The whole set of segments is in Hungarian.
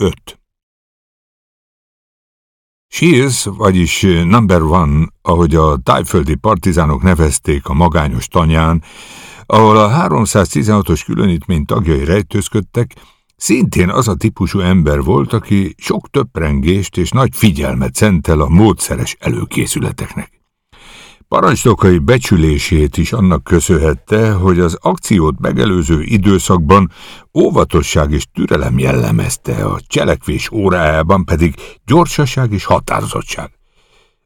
5. Shears, vagyis Number One, ahogy a tájföldi partizánok nevezték a magányos tanyán, ahol a 316-os különítmény tagjai rejtőzködtek, szintén az a típusú ember volt, aki sok töprengést és nagy figyelmet szentel a módszeres előkészületeknek. Parancsnokai becsülését is annak köszönhette, hogy az akciót megelőző időszakban óvatosság és türelem jellemezte, a cselekvés órájában pedig gyorsaság és határozottság.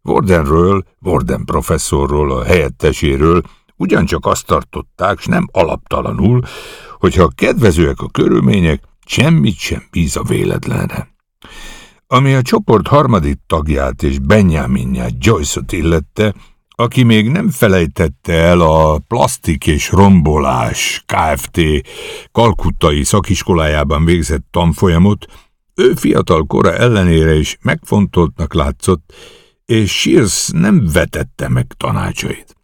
Wardenről, Warden professzorról, a helyetteséről ugyancsak azt tartották, s nem alaptalanul, hogyha kedvezőek a körülmények, semmit sem bíz a véletlenre. Ami a csoport harmadik tagját és Benjaminját Joyce-ot illette, aki még nem felejtette el a plastik és rombolás Kft. kalkuttai szakiskolájában végzett tanfolyamot, ő fiatal kora ellenére is megfontoltnak látszott, és Shears nem vetette meg tanácsait.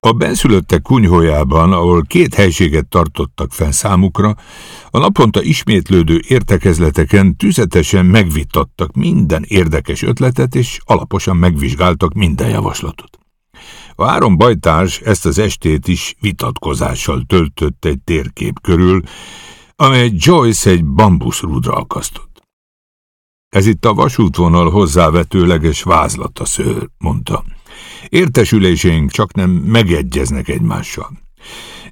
A benszülöttek kunyhójában, ahol két helységet tartottak fel számukra, a naponta ismétlődő értekezleteken tüzetesen megvitattak minden érdekes ötletet, és alaposan megvizsgáltak minden javaslatot. A három bajtárs ezt az estét is vitatkozással töltött egy térkép körül, amely Joyce egy bambuszrúdra akasztott. Ez itt a vasútvonal hozzávetőleges vázlata, szőr, mondta. Értesülésénk csak nem megegyeznek egymással.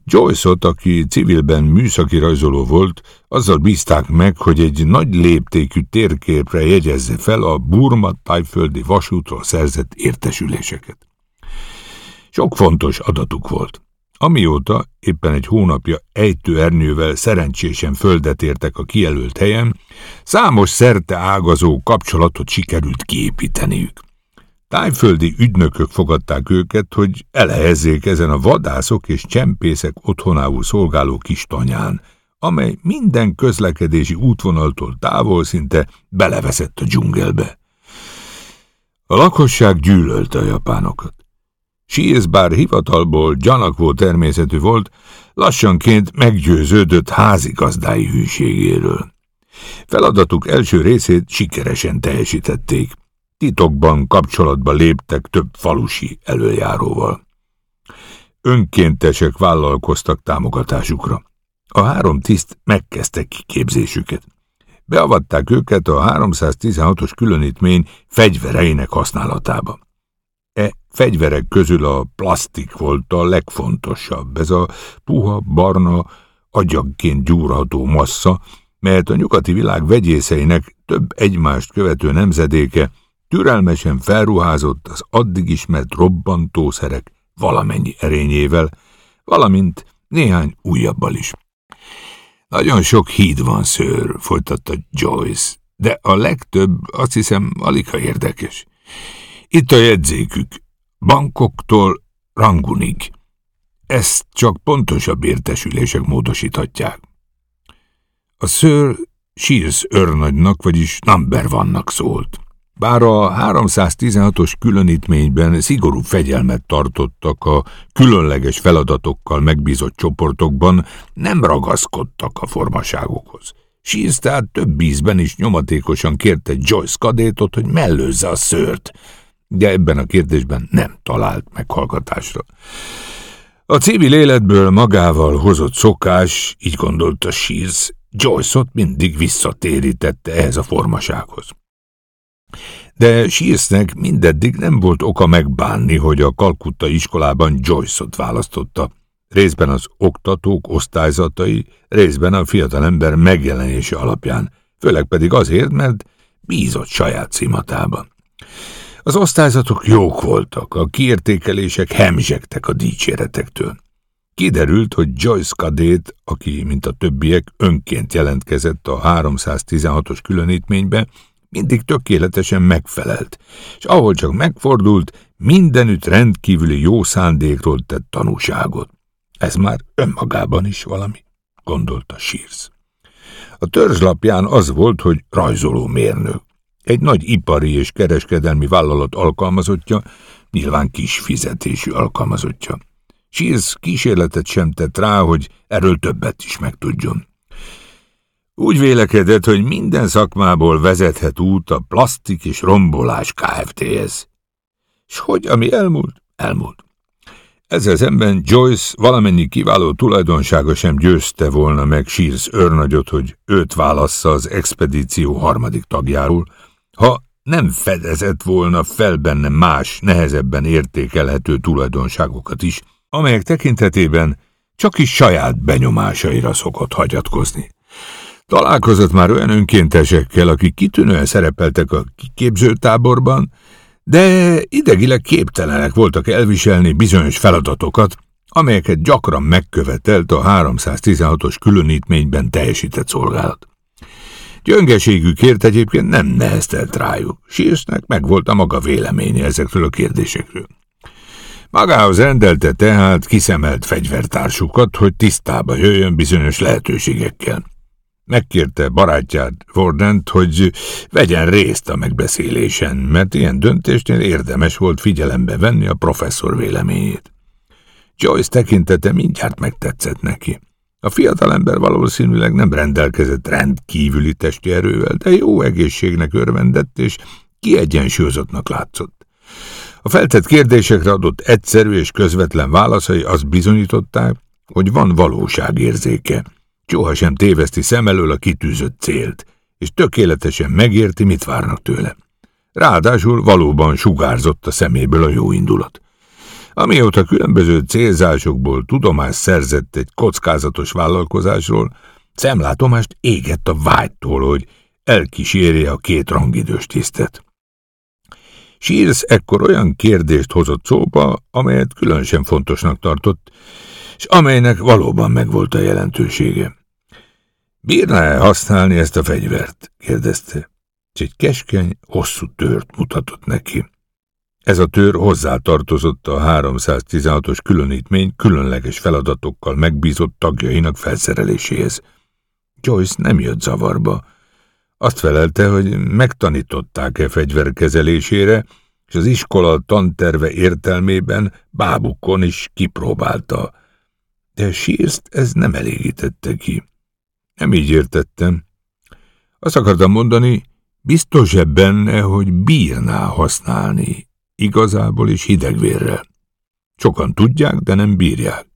Joyce-ot, aki civilben műszaki rajzoló volt, azzal bízták meg, hogy egy nagy léptékű térképre jegyezze fel a Burma tájföldi vasútról szerzett értesüléseket. Sok fontos adatuk volt. Amióta éppen egy hónapja ejtőernyővel szerencsésen földet értek a kijelölt helyen, számos szerte ágazó kapcsolatot sikerült kiépíteniük. Tájföldi ügynökök fogadták őket, hogy elhelyezzék ezen a vadászok és csempészek otthonául szolgáló kis tanyán, amely minden közlekedési útvonaltól távol szinte beleveszett a dzsungelbe. A lakosság gyűlölte a japánokat. Shields bár hivatalból gyanakvó természetű volt, lassanként meggyőződött házigazdái hűségéről. Feladatuk első részét sikeresen teljesítették. Titokban kapcsolatba léptek több falusi előjáróval. Önkéntesek vállalkoztak támogatásukra. A három tiszt megkezdte kiképzésüket. Beavatták őket a 316-os különítmény fegyvereinek használatába. Fegyverek közül a plastik volt a legfontosabb, ez a puha, barna, agyagként gyúrható massza, melyet a nyugati világ vegyészeinek több egymást követő nemzedéke türelmesen felruházott az addig ismert robbantószerek valamennyi erényével, valamint néhány újabbal is. Nagyon sok híd van, szőr, folytatta Joyce, de a legtöbb, azt hiszem, alig ha érdekes. Itt a jegyzékük, Bankoktól Rangunig. Ezt csak pontosabb értesülések módosíthatják. A szőr Shears őrnagynak, vagyis Number vannak szólt. Bár a 316-os különítményben szigorú fegyelmet tartottak a különleges feladatokkal megbízott csoportokban, nem ragaszkodtak a formaságokhoz. Shears tehát több ízben is nyomatékosan kérte Joyce kadétot, hogy mellőzze a szőrt, de ebben a kérdésben nem talált meghallgatásra. A civil életből magával hozott szokás, így gondolta Shears, Joyce-ot mindig visszatérítette ehhez a formasághoz. De Shearsnek mindeddig nem volt oka megbánni, hogy a Kalkutta iskolában Joyce-ot választotta, részben az oktatók osztályzatai, részben a fiatalember megjelenése alapján, főleg pedig azért, mert bízott saját címatában. Az osztályzatok jók voltak, a kiértékelések hemzsegtek a dicséretektől. Kiderült, hogy Joyce Kadét, aki, mint a többiek, önként jelentkezett a 316-os különítménybe, mindig tökéletesen megfelelt, és ahol csak megfordult, mindenütt rendkívüli jó szándékról tett tanúságot. Ez már önmagában is valami, gondolta Shears. A törzslapján az volt, hogy rajzoló mérnök. Egy nagy ipari és kereskedelmi vállalat alkalmazottja, nyilván kis fizetésű alkalmazottja. Shears kísérletet sem tett rá, hogy erről többet is megtudjon. Úgy vélekedett, hogy minden szakmából vezethet út a plastik és rombolás Kft-hez. S hogy ami elmúlt, elmúlt. Ezzel szemben Joyce valamennyi kiváló tulajdonsága sem győzte volna meg Shears őrnagyot, hogy őt válassza az expedíció harmadik tagjáról, ha nem fedezett volna fel benne más, nehezebben értékelhető tulajdonságokat is, amelyek tekintetében csak is saját benyomásaira szokott hagyatkozni. Találkozott már olyan önkéntesekkel, akik kitűnően szerepeltek a kiképzőtáborban, de idegileg képtelenek voltak elviselni bizonyos feladatokat, amelyeket gyakran megkövetelt a 316-os különítményben teljesített szolgálat. Gyöngeségükért egyébként nem neheztelt rájuk. Sírsnek meg volt a maga véleménye ezekről a kérdésekről. Magához rendelte tehát kiszemelt fegyvertársukat, hogy tisztába jöjjön bizonyos lehetőségekkel. Megkérte barátját, Fordent, hogy vegyen részt a megbeszélésen, mert ilyen döntésnél érdemes volt figyelembe venni a professzor véleményét. Joyce tekintete mindjárt megtetszett neki. A fiatalember valószínűleg nem rendelkezett rendkívüli testi erővel, de jó egészségnek örvendett, és kiegyensúlyozottnak látszott. A feltett kérdésekre adott egyszerű és közvetlen válaszai azt bizonyították, hogy van valóságérzéke. Sohasem téveszti szem elől a kitűzött célt, és tökéletesen megérti, mit várnak tőle. Ráadásul valóban sugárzott a szeméből a jó indulat. Amióta különböző célzásokból tudomást szerzett egy kockázatos vállalkozásról, szemlátomást égett a vágytól, hogy elkísérje a két rangidős tisztet. Shears ekkor olyan kérdést hozott szóba, amelyet különösen fontosnak tartott, és amelynek valóban megvolt a jelentősége. Bírná-e használni ezt a fegyvert? kérdezte, és egy keskeny, hosszú tört mutatott neki. Ez a tör hozzátartozott a 316-os különítmény különleges feladatokkal megbízott tagjainak felszereléséhez. Joyce nem jött zavarba. Azt felelte, hogy megtanították-e fegyver kezelésére, és az iskola tanterve értelmében bábukon is kipróbálta. De Shears-t ez nem elégítette ki. Nem így értettem. Azt akartam mondani, biztos-e benne, hogy bírná használni, igazából is hidegvérrel. Sokan tudják, de nem bírják.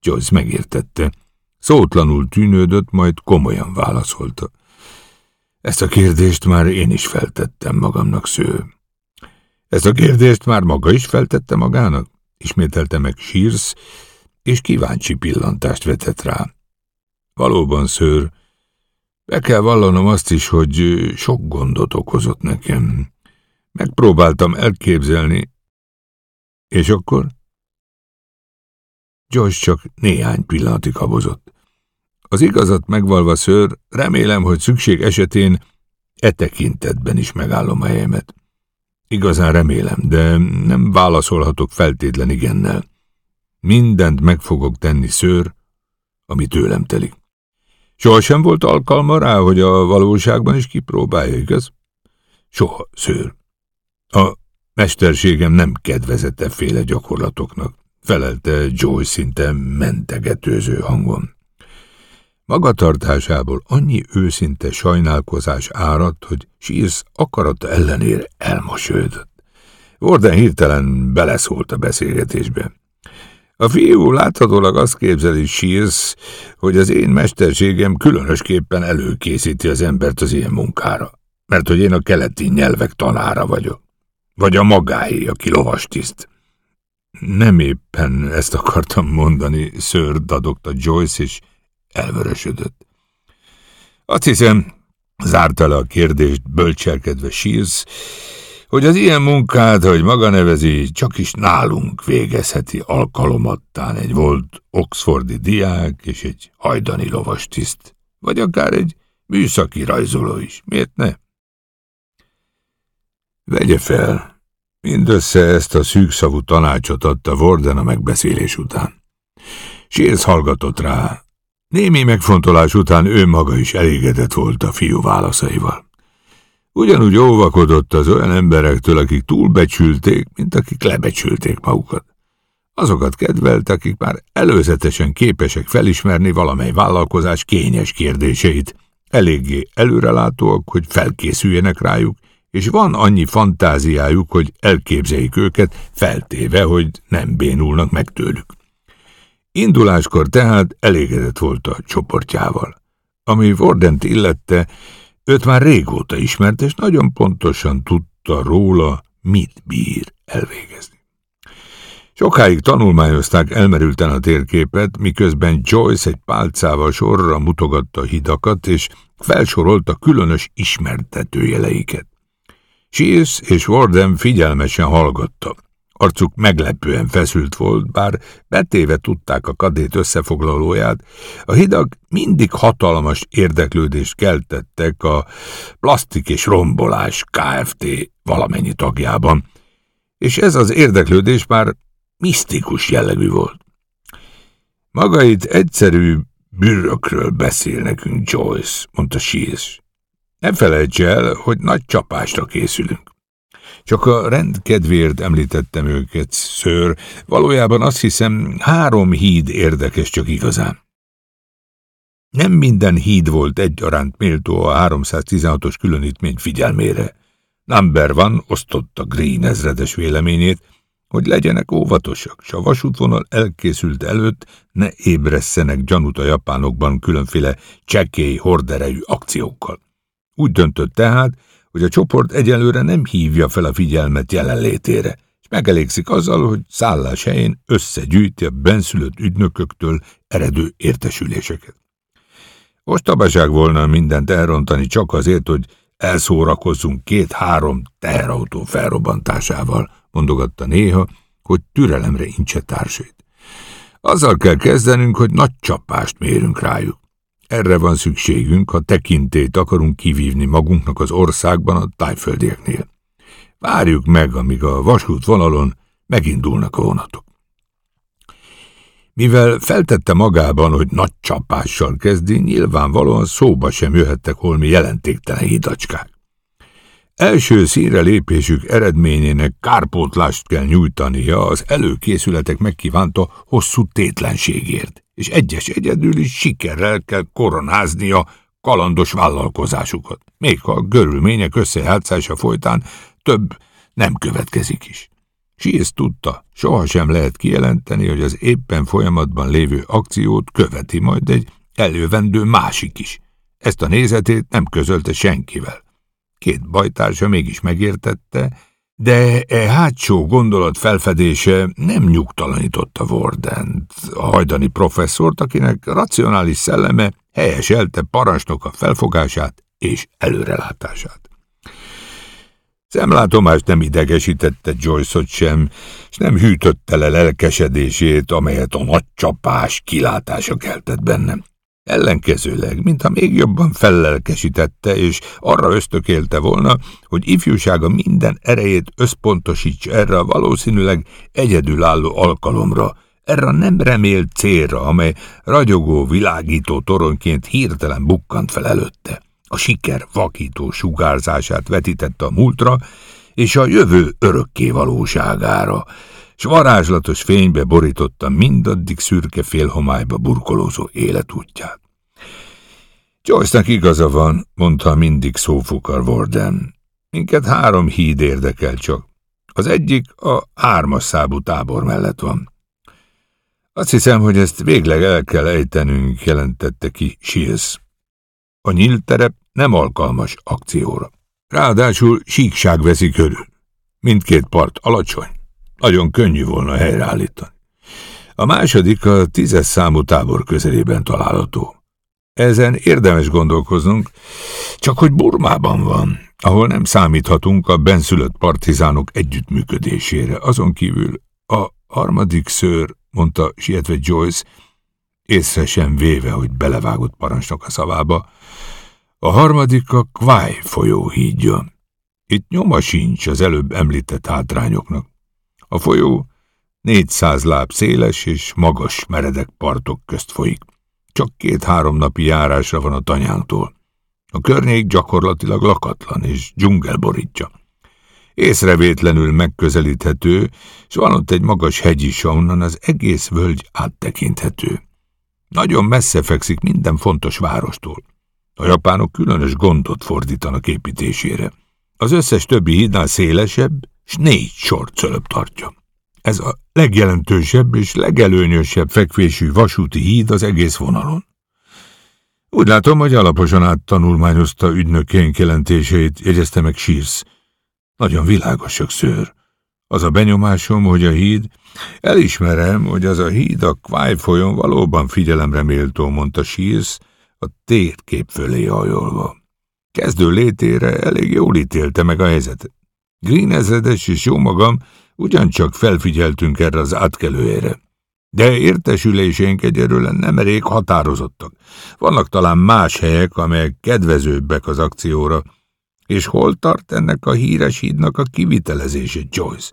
Joyce megértette. Szótlanul tűnődött, majd komolyan válaszolta. Ezt a kérdést már én is feltettem magamnak, sző. Ezt a kérdést már maga is feltette magának? Ismételte meg Shears, és kíváncsi pillantást vetett rá. Valóban, szőr, be kell vallanom azt is, hogy sok gondot okozott nekem. Megpróbáltam elképzelni, és akkor? Josh csak néhány pillanatig habozott. Az igazat megvalva, szőr, remélem, hogy szükség esetén e tekintetben is megállom a helyemet. Igazán remélem, de nem válaszolhatok feltétlen igennel. Mindent meg fogok tenni, szőr, ami tőlem telik. Sohasem volt alkalma rá, hogy a valóságban is kipróbálja, igaz? Soha, szőr. A mesterségem nem kedvezett féle gyakorlatoknak, felelte Joy szinte mentegetőző hangon. Magatartásából annyi őszinte sajnálkozás áradt, hogy Shears akarata ellenére elmosődött. Warden hirtelen beleszólt a beszélgetésbe. A fiú láthatólag azt képzeli Shears, hogy az én mesterségem különösképpen előkészíti az embert az ilyen munkára, mert hogy én a keleti nyelvek tanára vagyok. Vagy a magáé, aki lovastiszt. Nem éppen ezt akartam mondani, ször dadogta Joyce, és elvörösödött. Azt hiszem, zárta le a kérdést bölcselkedve Shears, hogy az ilyen munkát, hogy maga nevezi, csak is nálunk végezheti alkalomattán egy volt oxfordi diák és egy hajdani lovastiszt, vagy akár egy műszaki rajzoló is. Miért ne? Vegye fel, mindössze ezt a szűkszavú tanácsot adta Warden a megbeszélés után. Shields hallgatott rá. Némi megfontolás után ő maga is elégedett volt a fiú válaszaival. Ugyanúgy óvakodott az olyan emberektől, akik túlbecsülték, mint akik lebecsülték magukat. Azokat kedvelt, akik már előzetesen képesek felismerni valamely vállalkozás kényes kérdéseit, eléggé előrelátóak, hogy felkészüljenek rájuk, és van annyi fantáziájuk, hogy elképzeljék őket, feltéve, hogy nem bénulnak meg tőlük. Induláskor tehát elégedett volt a csoportjával. Ami Vordent illette, őt már régóta ismert, és nagyon pontosan tudta róla, mit bír elvégezni. Sokáig tanulmányozták elmerülten a térképet, miközben Joyce egy pálcával sorra mutogatta hidakat, és felsorolta különös ismertetőjeleiket. Shears és Warden figyelmesen hallgatta. Arcuk meglepően feszült volt, bár betéve tudták a kadét összefoglalóját, a hidak mindig hatalmas érdeklődést keltettek a plastik és rombolás Kft. valamennyi tagjában, és ez az érdeklődés már misztikus jellegű volt. Maga itt egyszerű bürökről beszél nekünk, Joyce, mondta Shears. Ne felejts el, hogy nagy csapásra készülünk. Csak a rend kedvéért említettem őket, ször. Valójában azt hiszem, három híd érdekes csak igazán. Nem minden híd volt egyaránt méltó a 316-os különítmény figyelmére. Number van osztotta Green ezredes véleményét, hogy legyenek óvatosak, s a vasútvonal elkészült előtt ne ébresszenek gyanút a japánokban különféle csekély horderejű akciókkal. Úgy döntött tehát, hogy a csoport egyelőre nem hívja fel a figyelmet jelenlétére, és megelégszik azzal, hogy szállás helyén összegyűjti a benszülött ügynököktől eredő értesüléseket. Ostobaság volna mindent elrontani csak azért, hogy elszórakozzunk két-három teherautó felrobbantásával, mondogatta néha, hogy türelemre incse társait. Azzal kell kezdenünk, hogy nagy csapást mérünk rájuk. Erre van szükségünk, ha tekintét akarunk kivívni magunknak az országban a tájföldieknél. Várjuk meg, amíg a vasútvonalon megindulnak a vonatok. Mivel feltette magában, hogy nagy csapással kezdi, nyilvánvalóan szóba sem jöhettek holmi jelentéktelen hidacskák. Első színre lépésük eredményének kárpótlást kell nyújtania az előkészületek megkívánta hosszú tétlenségért, és egyes egyedül is sikerrel kell koronáznia kalandos vállalkozásukat, még ha a görülmények összejátszása folytán több nem következik is. ezt tudta, sohasem lehet kijelenteni, hogy az éppen folyamatban lévő akciót követi majd egy elővendő másik is. Ezt a nézetét nem közölte senkivel. Két bajtársa mégis megértette, de e hátsó gondolat felfedése nem nyugtalanította Wardent, a hajdani professzort, akinek racionális szelleme helyeselte a felfogását és előrelátását. Szemlátomást nem idegesítette Joyce-ot sem, és nem hűtötte le lelkesedését, amelyet a nagy csapás kilátása keltett bennem. Ellenkezőleg, mintha még jobban fellelkesítette, és arra ösztökélte volna, hogy ifjúsága minden erejét összpontosíts erre a valószínűleg egyedülálló alkalomra, erre a nem remélt célra, amely ragyogó, világító toronyként hirtelen bukkant fel előtte. A siker vakító sugárzását vetítette a múltra, és a jövő örökké valóságára, s varázslatos fénybe borította mindaddig szürke félhomályba burkolózó életútját. Joyce-nak igaza van, mondta mindig szófukar Warden. Minket három híd érdekel csak. Az egyik a hármas szábú tábor mellett van. Azt hiszem, hogy ezt végleg el kell ejtenünk, jelentette ki Shields. A nyílt terep nem alkalmas akcióra. Ráadásul síkság veszi körül. Mindkét part alacsony. Nagyon könnyű volna helyreállítani. A második a tízes számú tábor közelében található. Ezen érdemes gondolkoznunk, csak hogy Burmában van, ahol nem számíthatunk a benszülött partizánok együttműködésére. Azon kívül a harmadik szőr, mondta sietve Joyce, észre sem véve, hogy belevágott parancsnok a szavába, a harmadik a Kwai folyó hídja. Itt nyoma sincs az előbb említett hátrányoknak. A folyó 400 láb széles és magas meredek partok közt folyik. Csak két-három napi járásra van a tanyánktól. A környék gyakorlatilag lakatlan és dzsungel borítja. Észrevétlenül megközelíthető, és van ott egy magas hegy is, ahonnan az egész völgy áttekinthető. Nagyon messze fekszik minden fontos várostól. A japánok különös gondot fordítanak építésére. Az összes többi hídnál szélesebb, s négy sort cölöp tartja. Ez a legjelentősebb és legelőnyösebb fekvésű vasúti híd az egész vonalon. Úgy látom, hogy alaposan áttanulmányozta ügynökénk jelentéseit, jegyezte meg Sírsz. Nagyon világosak, szőr. Az a benyomásom, hogy a híd... Elismerem, hogy az a híd a Kváj folyón valóban figyelemre méltó, mondta Sírsz, a térkép fölé hajolva. Kezdő létére elég jól ítélte meg a helyzetet. Green ezredes és jó magam ugyancsak felfigyeltünk erre az átkelőére. De értesülésénk egyelőre nem elég határozottak. Vannak talán más helyek, amelyek kedvezőbbek az akcióra. És hol tart ennek a híres hídnak a kivitelezése, Joyce?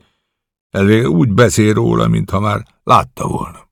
Elvég úgy beszél róla, mintha már látta volna.